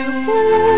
如果